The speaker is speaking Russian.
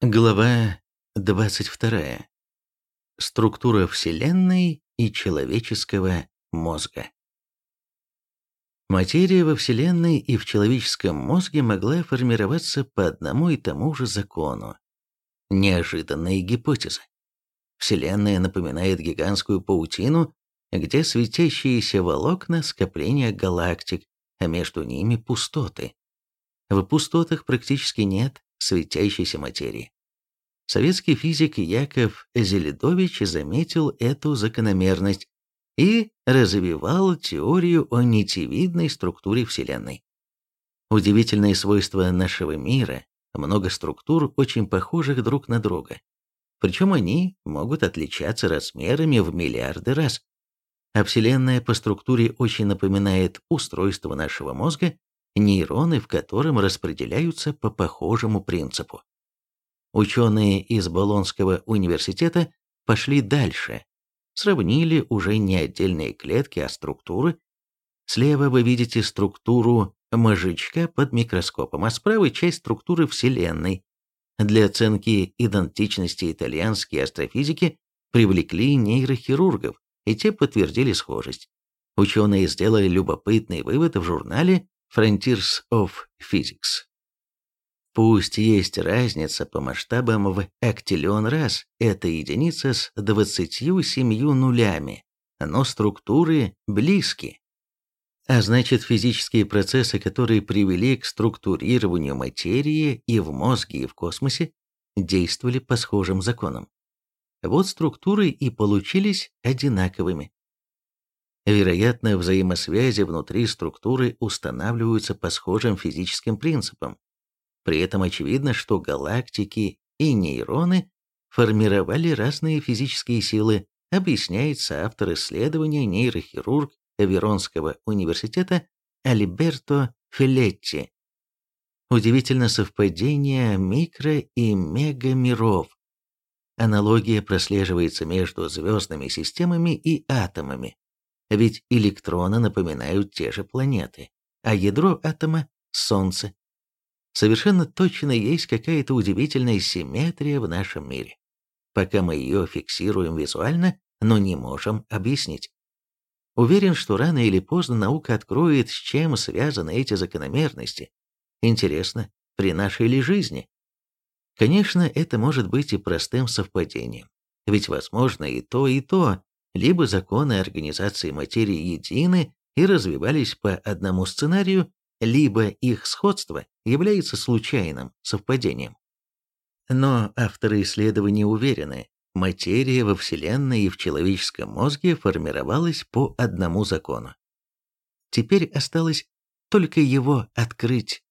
Глава 22. Структура Вселенной и человеческого мозга. Материя во Вселенной и в человеческом мозге могла формироваться по одному и тому же закону. Неожиданная гипотеза. Вселенная напоминает гигантскую паутину, где светящиеся волокна – скопления галактик, а между ними пустоты. В пустотах практически нет светящейся материи. Советский физик Яков Зеледович заметил эту закономерность и развивал теорию о нитевидной структуре Вселенной. Удивительные свойства нашего мира, много структур, очень похожих друг на друга. Причем они могут отличаться размерами в миллиарды раз. А Вселенная по структуре очень напоминает устройство нашего мозга, нейроны в котором распределяются по похожему принципу. Ученые из Болонского университета пошли дальше, сравнили уже не отдельные клетки, а структуры. Слева вы видите структуру мозжечка под микроскопом, а справа часть структуры Вселенной. Для оценки идентичности итальянские астрофизики привлекли нейрохирургов, и те подтвердили схожесть. Ученые сделали любопытный вывод в журнале Frontiers of Physics. Пусть есть разница по масштабам в актиллион раз, это единица с 27 нулями, но структуры близки. А значит, физические процессы, которые привели к структурированию материи и в мозге, и в космосе, действовали по схожим законам. Вот структуры и получились одинаковыми. Вероятно, взаимосвязи внутри структуры устанавливаются по схожим физическим принципам. При этом очевидно, что галактики и нейроны формировали разные физические силы, объясняется автор исследования нейрохирург Веронского университета Альберто Филетти. Удивительно совпадение микро- и мегамиров. Аналогия прослеживается между звездными системами и атомами. Ведь электроны напоминают те же планеты, а ядро атома – Солнце. Совершенно точно есть какая-то удивительная симметрия в нашем мире. Пока мы ее фиксируем визуально, но не можем объяснить. Уверен, что рано или поздно наука откроет, с чем связаны эти закономерности. Интересно, при нашей ли жизни? Конечно, это может быть и простым совпадением. Ведь возможно и то, и то, либо законы организации материи едины и развивались по одному сценарию, либо их сходство является случайным совпадением. Но авторы исследования уверены, материя во Вселенной и в человеческом мозге формировалась по одному закону. Теперь осталось только его открыть.